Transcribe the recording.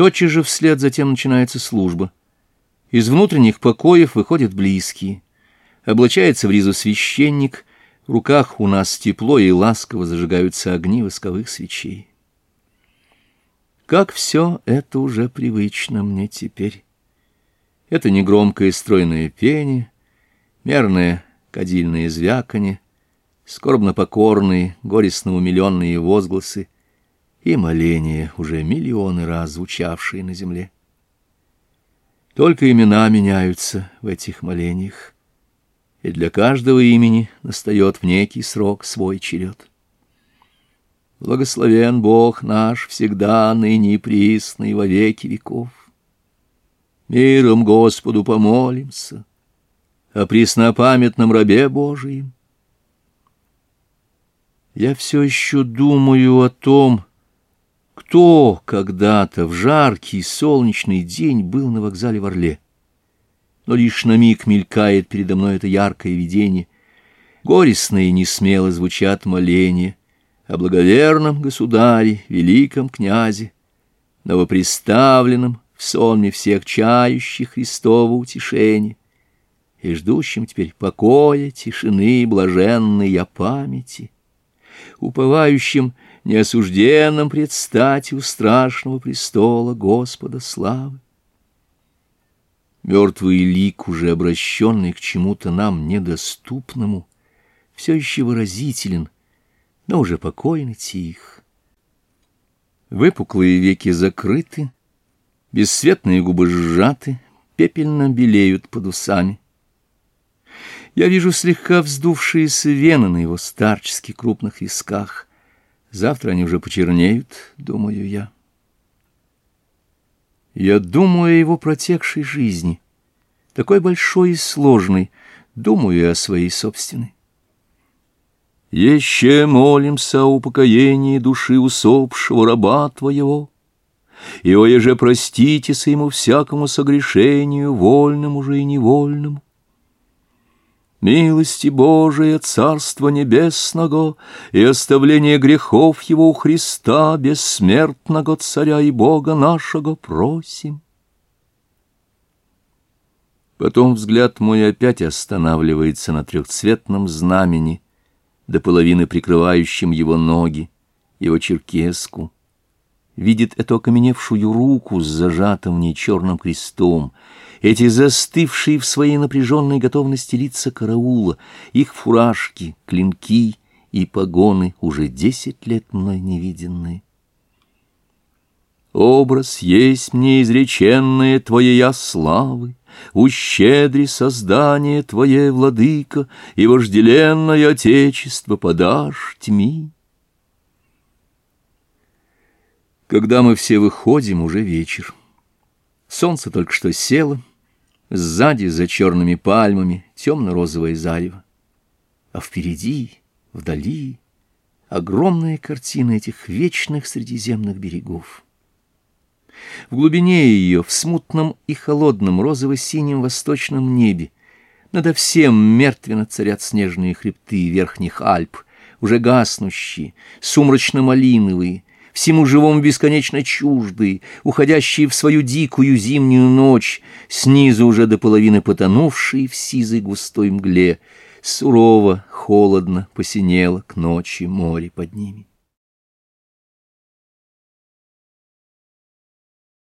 Тотчас же вслед затем начинается служба. Из внутренних покоев выходят близкие. Облачается в ризу священник. В руках у нас тепло и ласково зажигаются огни восковых свечей. Как все это уже привычно мне теперь. Это негромкое стройное пение, мерное кадильное звяканье, скорбно покорные, горестно умиленные возгласы — и моления, уже миллионы раз звучавшие на земле. Только имена меняются в этих молениях, и для каждого имени настает в некий срок свой черед. Благословен Бог наш всегда, ныне и во веки веков. Миром Господу помолимся, о преснопамятном рабе Божием. Я все еще думаю о том, кто когда-то в жаркий солнечный день был на вокзале в Орле? Но лишь на миг мелькает передо мной это яркое видение. Горестно и несмело звучат моления о благоверном государе, великом князе, новоприставленном в сонме всех чающих Христово утешения и ждущим теперь покоя, тишины, блаженной я памяти, уповающим неосужденным предстать у страшного престола Господа славы. Мертвый лик, уже обращенный к чему-то нам недоступному, все еще выразителен, но уже покойно тих. Выпуклые веки закрыты, бесцветные губы сжаты, пепельно белеют под усами. Я вижу слегка вздувшиеся вены на его старчески крупных висках — Завтра они уже почернеют, думаю я. Я думаю о его протекшей жизни, такой большой и сложной, думаю и о своей собственной. Еще молимся о упокоении души усопшего раба твоего, и о еже проститеся ему всякому согрешению, вольному же и невольному. Милости Божия, Царство Небесного и оставление грехов Его у Христа, бессмертного Царя и Бога нашего, просим. Потом взгляд мой опять останавливается на трехцветном знамени, до половины прикрывающем его ноги, его черкеску видит эту окаменевшую руку с зажатым в ней черным крестом, эти застывшие в своей напряженной готовности лица караула, их фуражки, клинки и погоны, уже десять лет мной невиденные. Образ есть мне изреченные Твоя славы, Ущедри создание Твое, Владыка, И вожделенное Отечество подашь тьми. Когда мы все выходим, уже вечер. Солнце только что село, сзади за черными пальмами темно-розовое зарево. А впереди, вдали, огромная картина этих вечных средиземных берегов. В глубине ее, в смутном и холодном розово-синем восточном небе, надо всем мертвенно царят снежные хребты верхних Альп, уже гаснущие, сумрачно-малиновые, всему живому бесконечно чуждый, уходящие в свою дикую зимнюю ночь, снизу уже до половины потонувшие в сизой густой мгле, сурово, холодно посинело к ночи море под ними.